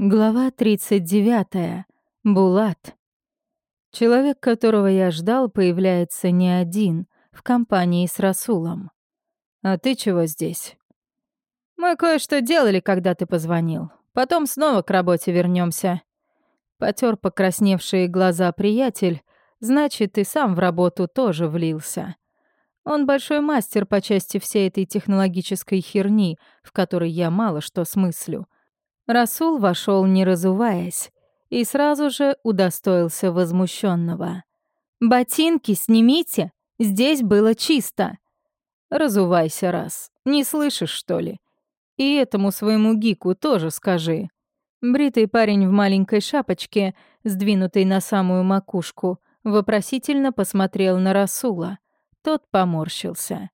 Глава 39. Булат. Человек, которого я ждал, появляется не один, в компании с Расулом. «А ты чего здесь?» «Мы кое-что делали, когда ты позвонил. Потом снова к работе вернемся. Потер покрасневшие глаза приятель, значит, и сам в работу тоже влился. Он большой мастер по части всей этой технологической херни, в которой я мало что смыслю — Расул вошел, не разуваясь, и сразу же удостоился возмущенного. «Ботинки снимите! Здесь было чисто!» «Разувайся раз. Не слышишь, что ли? И этому своему гику тоже скажи». Бритый парень в маленькой шапочке, сдвинутой на самую макушку, вопросительно посмотрел на Расула. Тот поморщился.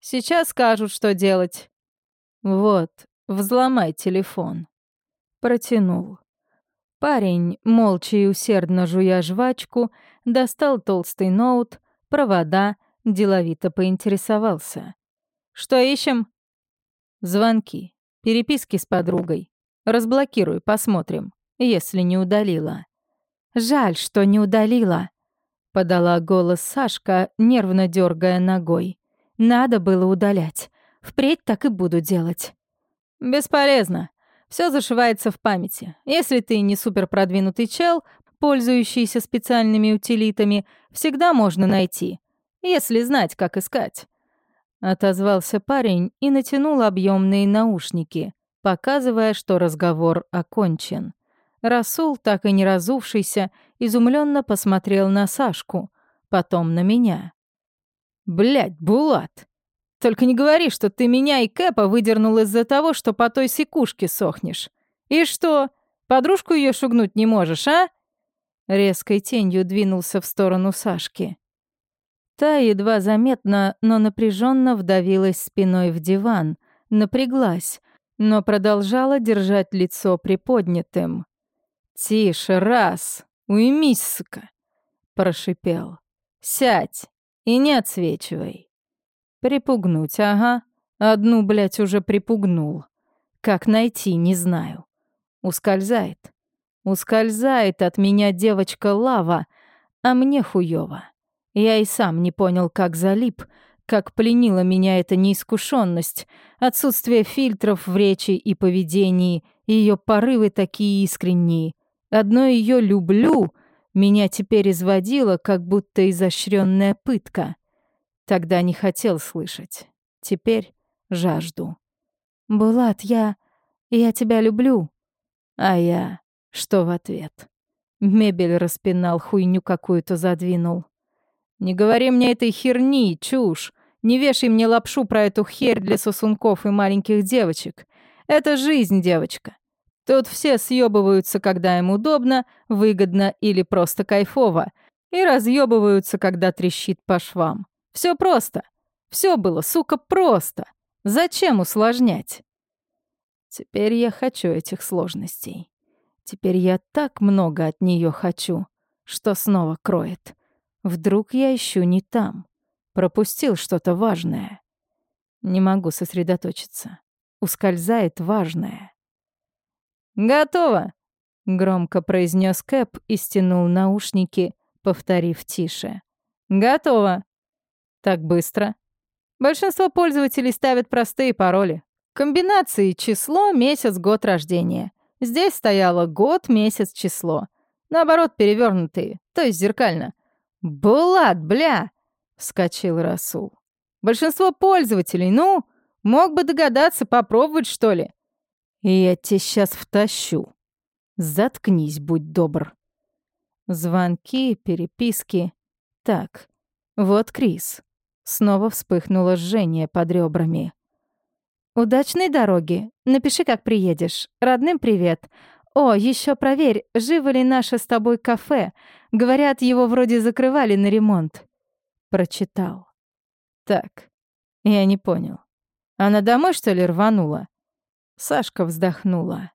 «Сейчас скажут, что делать». «Вот, взломай телефон». Протянул. Парень, молча и усердно жуя жвачку, достал толстый ноут, провода, деловито поинтересовался. «Что ищем?» «Звонки. Переписки с подругой. Разблокируй, посмотрим, если не удалила». «Жаль, что не удалила», — подала голос Сашка, нервно дергая ногой. «Надо было удалять. Впредь так и буду делать». «Бесполезно. Все зашивается в памяти. Если ты не суперпродвинутый чел, пользующийся специальными утилитами, всегда можно найти, если знать, как искать. Отозвался парень и натянул объемные наушники, показывая, что разговор окончен. Расул, так и не разувшийся, изумленно посмотрел на Сашку, потом на меня. Блять, Булат, только не говори, что ты меня и Кэпа выдернул из-за того, что по той секушке сохнешь. И что, подружку ее шугнуть не можешь, а?» Резкой тенью двинулся в сторону Сашки. Та едва заметно, но напряженно вдавилась спиной в диван, напряглась, но продолжала держать лицо приподнятым. «Тише, раз! Уймись, сука!» — прошипел. «Сядь и не отсвечивай!» Припугнуть, ага. Одну, блядь, уже припугнул. Как найти, не знаю. Ускользает. Ускользает от меня девочка Лава, а мне хуёво. Я и сам не понял, как залип, как пленила меня эта неискушенность, отсутствие фильтров в речи и поведении, ее порывы такие искренние. Одно ее «люблю» меня теперь изводило, как будто изощренная пытка. Тогда не хотел слышать. Теперь жажду. «Булат, я... я тебя люблю». А я... что в ответ? Мебель распинал, хуйню какую-то задвинул. «Не говори мне этой херни, чушь. Не вешай мне лапшу про эту херь для сосунков и маленьких девочек. Это жизнь, девочка. Тут все съебываются, когда им удобно, выгодно или просто кайфово, и разъебываются, когда трещит по швам. Все просто. Все было, сука, просто. Зачем усложнять? Теперь я хочу этих сложностей. Теперь я так много от нее хочу, что снова кроет. Вдруг я ищу не там. Пропустил что-то важное. Не могу сосредоточиться. Ускользает важное. «Готово!» — громко произнес Кэп и стянул наушники, повторив тише. «Готово!» Так быстро. Большинство пользователей ставят простые пароли. Комбинации число, месяц, год рождения. Здесь стояло год, месяц, число. Наоборот, перевернутые, то есть зеркально. «Булат, бля!» — вскочил Расул. «Большинство пользователей, ну, мог бы догадаться, попробовать, что ли?» «Я тебя сейчас втащу. Заткнись, будь добр». Звонки, переписки. Так, вот Крис. Снова вспыхнуло жжение под ребрами. «Удачной дороги. Напиши, как приедешь. Родным привет. О, еще проверь, живо ли наше с тобой кафе. Говорят, его вроде закрывали на ремонт». Прочитал. «Так, я не понял. Она домой, что ли, рванула?» Сашка вздохнула.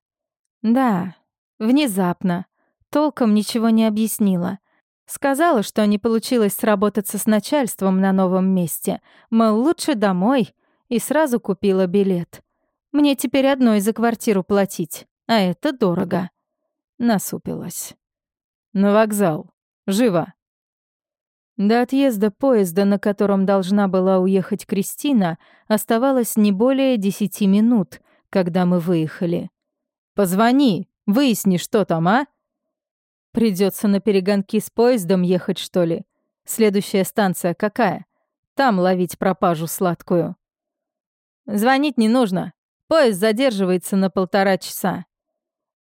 «Да, внезапно. Толком ничего не объяснила. Сказала, что не получилось сработаться с начальством на новом месте, мол, лучше домой, и сразу купила билет. Мне теперь одной за квартиру платить. А это дорого. Насупилась. На вокзал. Живо. До отъезда поезда, на котором должна была уехать Кристина, оставалось не более десяти минут, когда мы выехали. «Позвони, выясни, что там, а?» Придется на перегонки с поездом ехать, что ли? Следующая станция какая? Там ловить пропажу сладкую. Звонить не нужно. Поезд задерживается на полтора часа.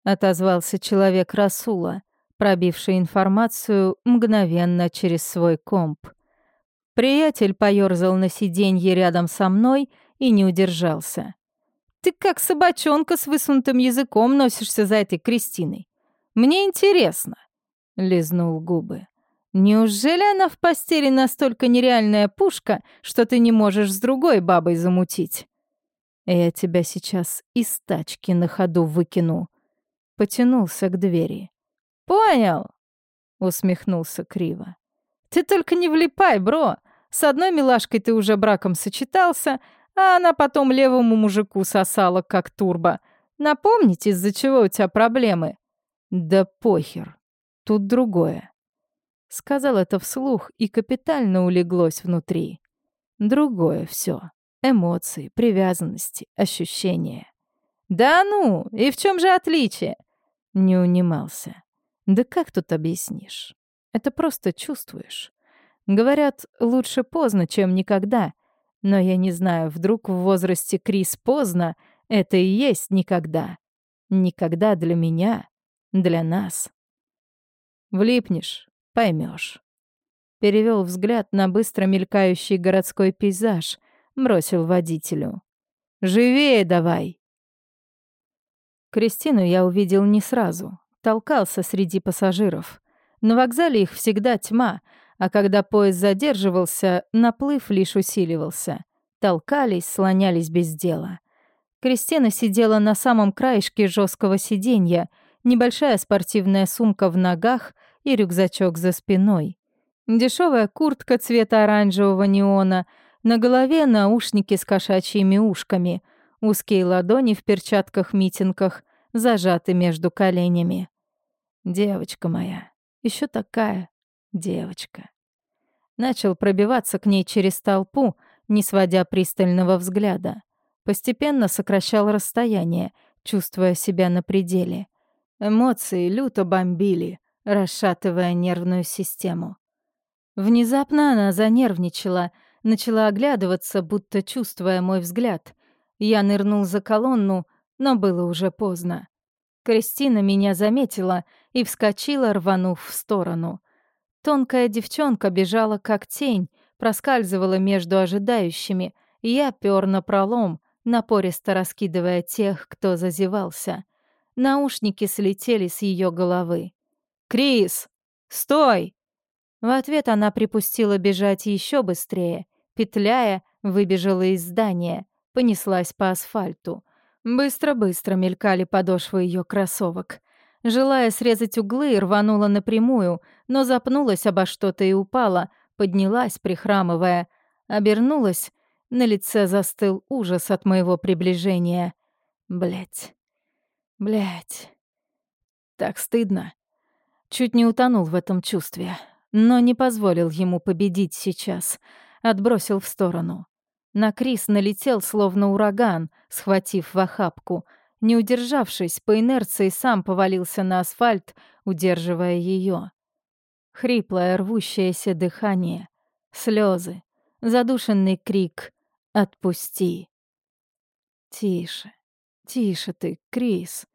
Отозвался человек Расула пробивший информацию мгновенно через свой комп. Приятель поёрзал на сиденье рядом со мной и не удержался. «Ты как собачонка с высунутым языком носишься за этой Кристиной. Мне интересно», — лизнул губы. «Неужели она в постели настолько нереальная пушка, что ты не можешь с другой бабой замутить?» «Я тебя сейчас из тачки на ходу выкину», — потянулся к двери. «Понял», — усмехнулся криво. «Ты только не влипай, бро. С одной милашкой ты уже браком сочетался, а она потом левому мужику сосала, как турбо. Напомнить, из-за чего у тебя проблемы?» «Да похер. Тут другое». Сказал это вслух и капитально улеглось внутри. Другое все. Эмоции, привязанности, ощущения. «Да ну! И в чем же отличие?» Не унимался. Да как тут объяснишь? Это просто чувствуешь. Говорят, лучше поздно, чем никогда. Но я не знаю, вдруг в возрасте Крис поздно — это и есть никогда. Никогда для меня, для нас. Влипнешь — поймешь. Перевел взгляд на быстро мелькающий городской пейзаж, бросил водителю. «Живее давай!» Кристину я увидел не сразу толкался среди пассажиров. На вокзале их всегда тьма, а когда поезд задерживался, наплыв лишь усиливался. Толкались, слонялись без дела. Кристина сидела на самом краешке жесткого сиденья, небольшая спортивная сумка в ногах и рюкзачок за спиной. Дешевая куртка цвета оранжевого неона, на голове наушники с кошачьими ушками, узкие ладони в перчатках-митингах, зажаты между коленями. Девочка моя, еще такая девочка. Начал пробиваться к ней через толпу, не сводя пристального взгляда. Постепенно сокращал расстояние, чувствуя себя на пределе. Эмоции люто бомбили, расшатывая нервную систему. Внезапно она занервничала, начала оглядываться, будто чувствуя мой взгляд. Я нырнул за колонну, но было уже поздно. Кристина меня заметила и вскочила, рванув в сторону. Тонкая девчонка бежала как тень, проскальзывала между ожидающими, и я пёр на пролом, напористо раскидывая тех, кто зазевался. Наушники слетели с ее головы. «Крис! Стой!» В ответ она припустила бежать еще быстрее, петляя, выбежала из здания, понеслась по асфальту. Быстро-быстро мелькали подошвы ее кроссовок. Желая срезать углы, рванула напрямую, но запнулась обо что-то и упала, поднялась, прихрамывая. Обернулась, на лице застыл ужас от моего приближения. Блять, блять, Так стыдно. Чуть не утонул в этом чувстве, но не позволил ему победить сейчас. Отбросил в сторону. На Крис налетел словно ураган, схватив в охапку. Не удержавшись, по инерции сам повалился на асфальт, удерживая ее. Хриплое рвущееся дыхание, слезы, задушенный крик «Отпусти!». «Тише, тише ты, Крис,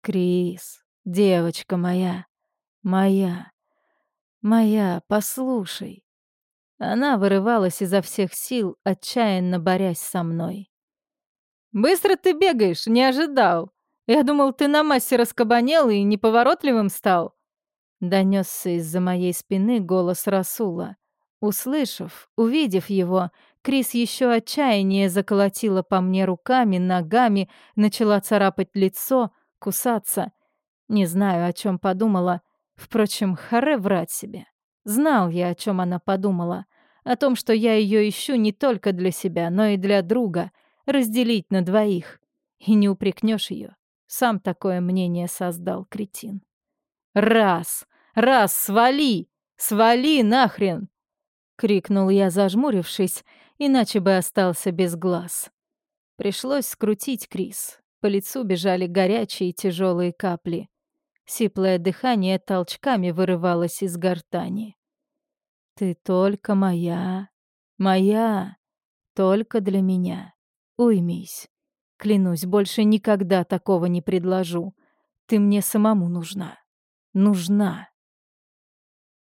Крис, девочка моя, моя, моя, послушай, она вырывалась изо всех сил, отчаянно борясь со мной. «Быстро ты бегаешь, не ожидал. Я думал, ты на массе раскабанел и неповоротливым стал». Донесся из-за моей спины голос Расула. Услышав, увидев его, Крис еще отчаяннее заколотила по мне руками, ногами, начала царапать лицо, кусаться. Не знаю, о чем подумала. Впрочем, харе врать себе. Знал я, о чем она подумала о том, что я ее ищу не только для себя, но и для друга, разделить на двоих. И не упрекнешь ее. Сам такое мнение создал, кретин. «Раз! Раз! Свали! Свали нахрен!» — крикнул я, зажмурившись, иначе бы остался без глаз. Пришлось скрутить Крис. По лицу бежали горячие тяжелые капли. Сиплое дыхание толчками вырывалось из гортани. «Ты только моя, моя, только для меня. Уймись. Клянусь, больше никогда такого не предложу. Ты мне самому нужна. Нужна».